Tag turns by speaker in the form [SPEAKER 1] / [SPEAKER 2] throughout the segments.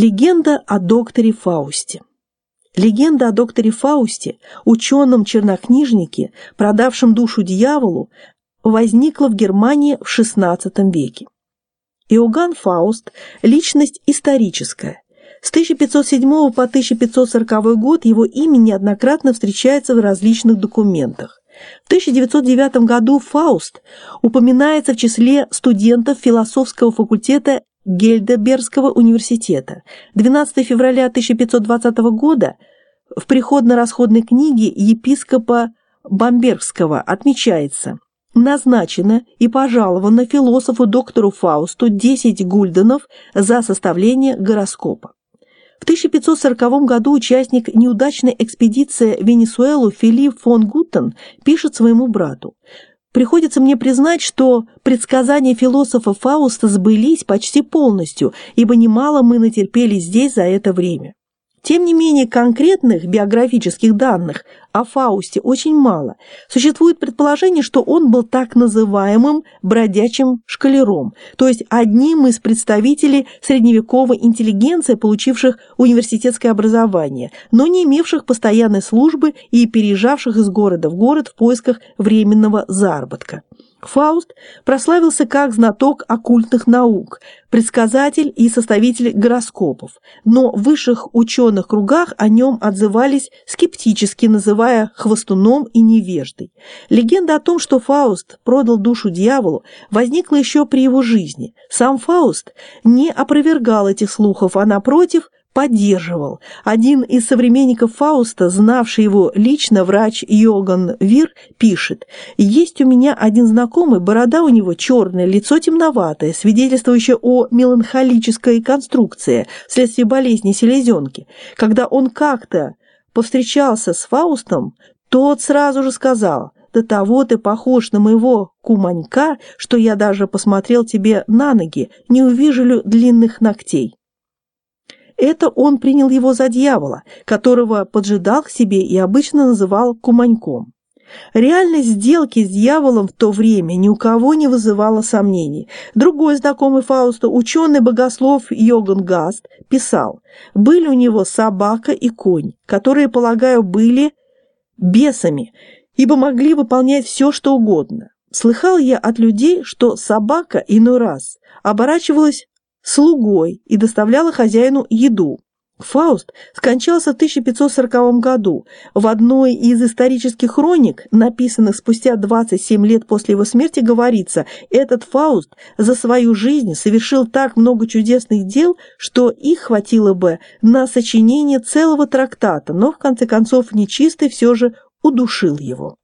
[SPEAKER 1] Легенда о докторе Фаусте Легенда о докторе Фаусте, ученом-чернокнижнике, продавшем душу дьяволу, возникла в Германии в XVI веке. Иоганн Фауст – личность историческая. С 1507 по 1540 год его имя неоднократно встречается в различных документах. В 1909 году Фауст упоминается в числе студентов философского факультета Гельдебергского университета. 12 февраля 1520 года в приходно-расходной книге епископа Бамбергского отмечается назначено и пожаловано философу доктору Фаусту 10 гульденов за составление гороскопа. В 1540 году участник неудачной экспедиции в Венесуэлу Филипп фон Гутен пишет своему брату Приходится мне признать, что предсказания философа Фауста сбылись почти полностью, ибо немало мы натерпели здесь за это время. Тем не менее, конкретных биографических данных о Фаусте очень мало. Существует предположение, что он был так называемым бродячим шкалером, то есть одним из представителей средневековой интеллигенции, получивших университетское образование, но не имевших постоянной службы и переезжавших из города в город в поисках временного заработка. Фауст прославился как знаток оккультных наук, предсказатель и составитель гороскопов, но в высших ученых кругах о нем отзывались скептически, называя хвастуном и невеждой. Легенда о том, что Фауст продал душу дьяволу, возникла еще при его жизни. Сам Фауст не опровергал этих слухов, а напротив поддерживал. Один из современников Фауста, знавший его лично, врач Йоган Вир, пишет «Есть у меня один знакомый, борода у него черная, лицо темноватое, свидетельствующее о меланхолической конструкции вследствие болезни селезенки. Когда он как-то повстречался с Фаустом, тот сразу же сказал – до того ты похож на моего куманька, что я даже посмотрел тебе на ноги, не увижу ли длинных ногтей. Это он принял его за дьявола, которого поджидал к себе и обычно называл куманьком. Реальность сделки с дьяволом в то время ни у кого не вызывала сомнений. Другой знакомый Фауста, ученый-богослов Йоган Гаст, писал, были у него собака и конь, которые, полагаю, были бесами, ибо могли выполнять все, что угодно. Слыхал я от людей, что собака иной раз оборачивалась слугой и доставляла хозяину еду. Фауст скончался в 1540 году. В одной из исторических хроник, написанных спустя 27 лет после его смерти, говорится, этот Фауст за свою жизнь совершил так много чудесных дел, что их хватило бы на сочинение целого трактата, но в конце концов нечистый все же удушил его.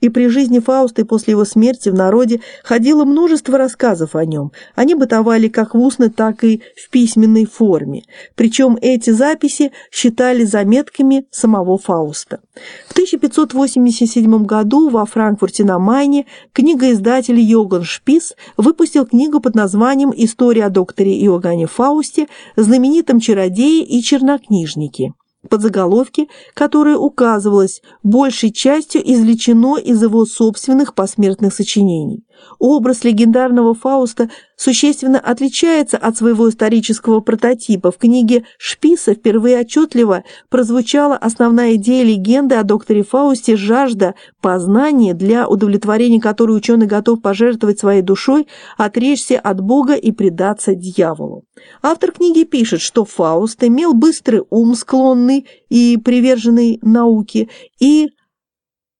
[SPEAKER 1] И при жизни Фауста и после его смерти в народе ходило множество рассказов о нем. Они бытовали как в устной, так и в письменной форме. Причем эти записи считали заметками самого Фауста. В 1587 году во Франкфурте на Майне книгоиздатель Йоган Шпис выпустил книгу под названием «История о докторе Иоганне Фаусте, знаменитом чародее и чернокнижнике» подзаголовке, которое указывалось большей частью извлечено из его собственных посмертных сочинений. Образ легендарного Фауста существенно отличается от своего исторического прототипа. В книге Шписа впервые отчетливо прозвучала основная идея легенды о докторе Фаусте «Жажда познания, для удовлетворения которой ученый готов пожертвовать своей душой, отречься от Бога и предаться дьяволу». Автор книги пишет, что Фауст имел быстрый ум, склонный и приверженный науке, и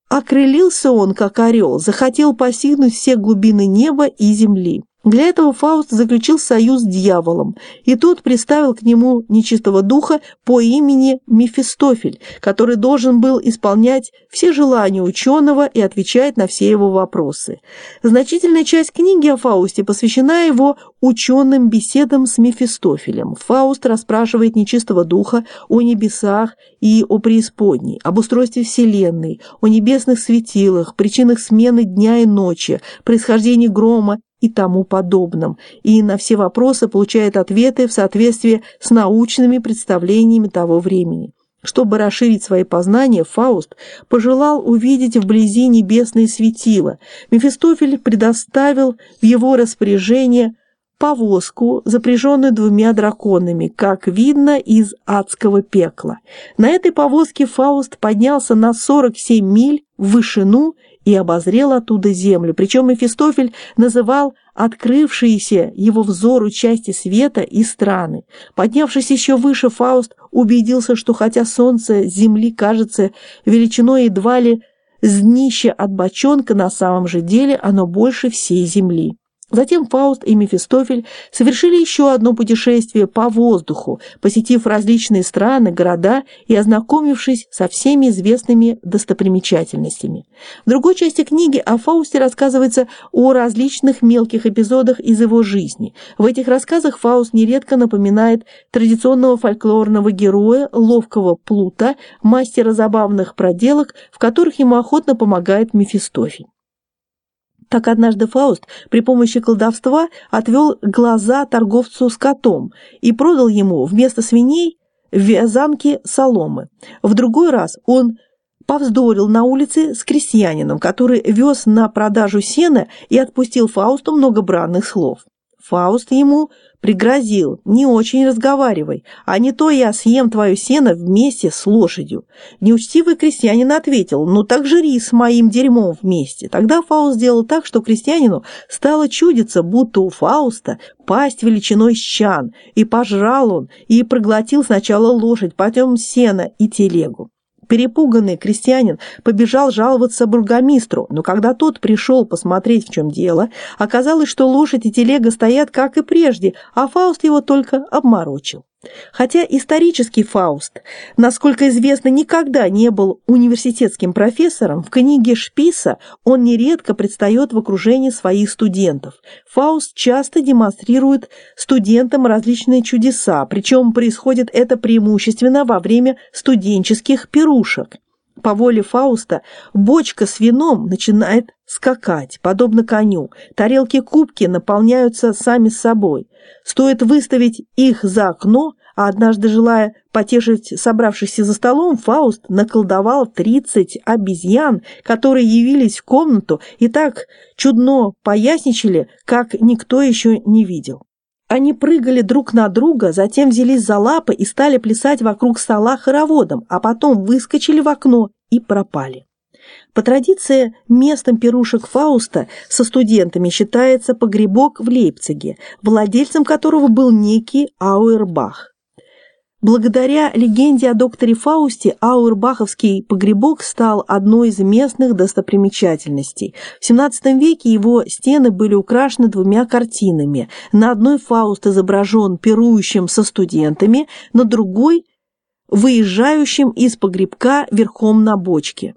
[SPEAKER 1] Окрылился он, как орел, захотел постигнуть все глубины неба и земли. Для этого Фауст заключил союз с дьяволом, и тот приставил к нему нечистого духа по имени Мефистофель, который должен был исполнять все желания ученого и отвечать на все его вопросы. Значительная часть книги о Фаусте посвящена его ученым беседам с Мефистофелем. Фауст расспрашивает нечистого духа о небесах и о преисподней, об устройстве Вселенной, о небесных светилах, причинах смены дня и ночи, происхождении грома и тому подобном, и на все вопросы получает ответы в соответствии с научными представлениями того времени. Чтобы расширить свои познания, Фауст пожелал увидеть вблизи небесные светила. Мефистофель предоставил в его распоряжение повозку, запряженную двумя драконами, как видно из адского пекла. На этой повозке Фауст поднялся на 47 миль в вышину и обозрел оттуда землю. Причем Мефистофель называл открывшиеся его взору части света и страны. Поднявшись еще выше, Фауст убедился, что хотя солнце земли кажется величиной едва ли с днища от бочонка, на самом же деле оно больше всей земли. Затем Фауст и Мефистофель совершили еще одно путешествие по воздуху, посетив различные страны, города и ознакомившись со всеми известными достопримечательностями. В другой части книги о Фаусте рассказывается о различных мелких эпизодах из его жизни. В этих рассказах Фауст нередко напоминает традиционного фольклорного героя, ловкого плута, мастера забавных проделок, в которых ему охотно помогает Мефистофель. Так однажды Фауст при помощи колдовства отвел глаза торговцу скотом и продал ему вместо свиней вязанки соломы. В другой раз он повздорил на улице с крестьянином, который вез на продажу сена и отпустил Фаусту много бранных слов. Фауст ему Пригрозил, не очень разговаривай, а не то я съем твое сено вместе с лошадью. Неучтивый крестьянин ответил, ну так жри с моим дерьмом вместе. Тогда Фауст сделал так, что крестьянину стало чудиться, будто у Фауста пасть величиной с чан, и пожрал он, и проглотил сначала лошадь, потом сено и телегу. Перепуганный крестьянин побежал жаловаться бургомистру, но когда тот пришел посмотреть, в чем дело, оказалось, что лошадь и телега стоят, как и прежде, а Фауст его только обморочил. Хотя исторический Фауст, насколько известно, никогда не был университетским профессором, в книге Шписа он нередко предстает в окружении своих студентов. Фауст часто демонстрирует студентам различные чудеса, причем происходит это преимущественно во время студенческих пирушек. По воле Фауста бочка с вином начинает скакать, подобно коню. Тарелки-кубки наполняются сами собой. Стоит выставить их за окно, а однажды, желая потешить собравшихся за столом, Фауст наколдовал тридцать обезьян, которые явились в комнату и так чудно поясничали, как никто еще не видел. Они прыгали друг на друга, затем взялись за лапы и стали плясать вокруг стола хороводом, а потом выскочили в окно и пропали. По традиции, местом пирушек Фауста со студентами считается погребок в Лейпциге, владельцем которого был некий Ауэрбах. Благодаря легенде о докторе Фаусте Ауэрбаховский погребок стал одной из местных достопримечательностей. В XVII веке его стены были украшены двумя картинами. На одной Фауст изображен пирующим со студентами, на другой – выезжающим из погребка верхом на бочке.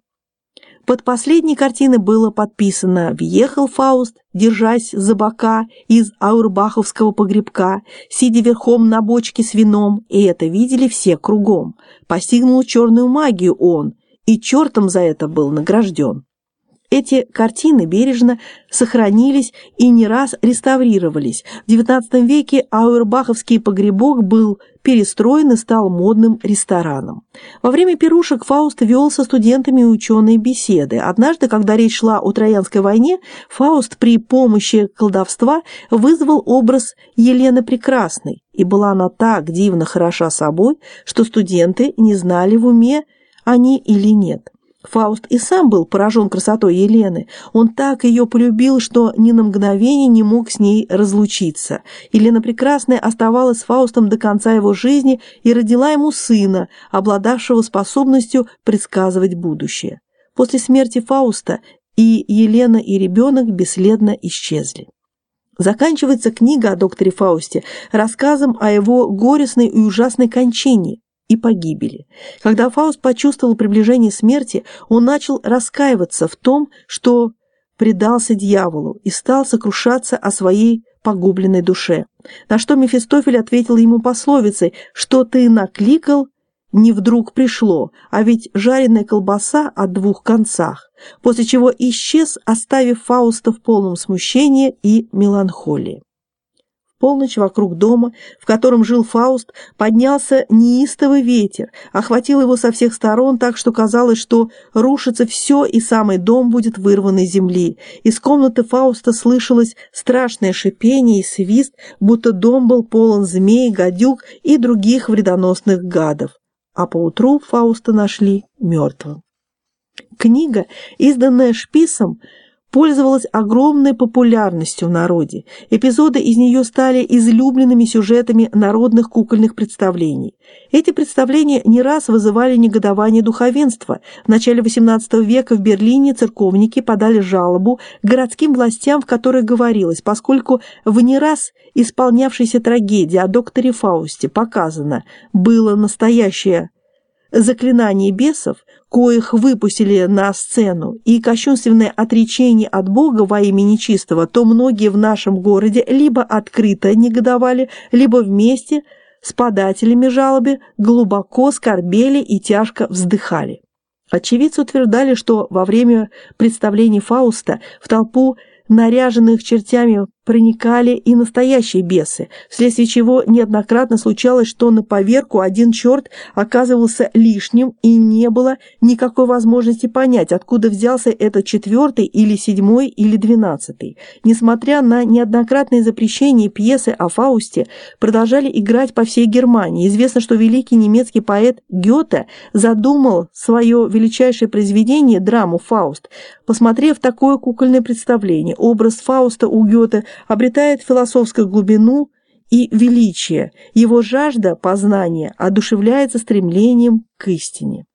[SPEAKER 1] Под последней картиной было подписано «Въехал Фауст, держась за бока из аурбаховского погребка, сидя верхом на бочке с вином, и это видели все кругом. Постигнул черную магию он, и чертом за это был награжден». Эти картины бережно сохранились и не раз реставрировались. В XIX веке Ауэрбаховский погребок был перестроен и стал модным рестораном. Во время пирушек Фауст вел со студентами ученые беседы. Однажды, когда речь шла о Троянской войне, Фауст при помощи колдовства вызвал образ Елены Прекрасной, и была она так дивно хороша собой, что студенты не знали в уме они или нет. Фауст и сам был поражен красотой Елены. Он так ее полюбил, что ни на мгновение не мог с ней разлучиться. Елена Прекрасная оставалась с Фаустом до конца его жизни и родила ему сына, обладавшего способностью предсказывать будущее. После смерти Фауста и Елена, и ребенок бесследно исчезли. Заканчивается книга о докторе Фаусте рассказом о его горестной и ужасной кончине, и погибели. Когда Фауст почувствовал приближение смерти, он начал раскаиваться в том, что предался дьяволу и стал сокрушаться о своей погубленной душе. На что Мефистофель ответил ему пословицей «Что ты накликал, не вдруг пришло, а ведь жареная колбаса о двух концах», после чего исчез, оставив Фауста в полном смущении и меланхолии. Полночь вокруг дома, в котором жил Фауст, поднялся неистовый ветер, охватил его со всех сторон так, что казалось, что рушится все и самый дом будет вырван из земли. Из комнаты Фауста слышалось страшное шипение и свист, будто дом был полон змей, гадюк и других вредоносных гадов. А поутру Фауста нашли мертвым. Книга, изданная Шписом, пользовалась огромной популярностью в народе. Эпизоды из нее стали излюбленными сюжетами народных кукольных представлений. Эти представления не раз вызывали негодование духовенства. В начале XVIII века в Берлине церковники подали жалобу городским властям, в которой говорилось, поскольку в не раз исполнявшейся трагедии о докторе Фаусте показано было настоящее заклинание бесов, коих выпустили на сцену, и кощунственное отречение от Бога во имя нечистого, то многие в нашем городе либо открыто негодовали, либо вместе с подателями жалобы глубоко скорбели и тяжко вздыхали. Очевидцы утверждали, что во время представлений Фауста в толпу наряженных чертями проникали и настоящие бесы, вследствие чего неоднократно случалось, что на поверку один черт оказывался лишним и не было никакой возможности понять, откуда взялся этот четвертый или седьмой или двенадцатый. Несмотря на неоднократные запрещения пьесы о Фаусте, продолжали играть по всей Германии. Известно, что великий немецкий поэт Гёте задумал свое величайшее произведение, драму «Фауст», посмотрев такое кукольное представление. Образ Фауста у Гёте обретает философскую глубину и величие, его жажда познания одушевляется стремлением к истине.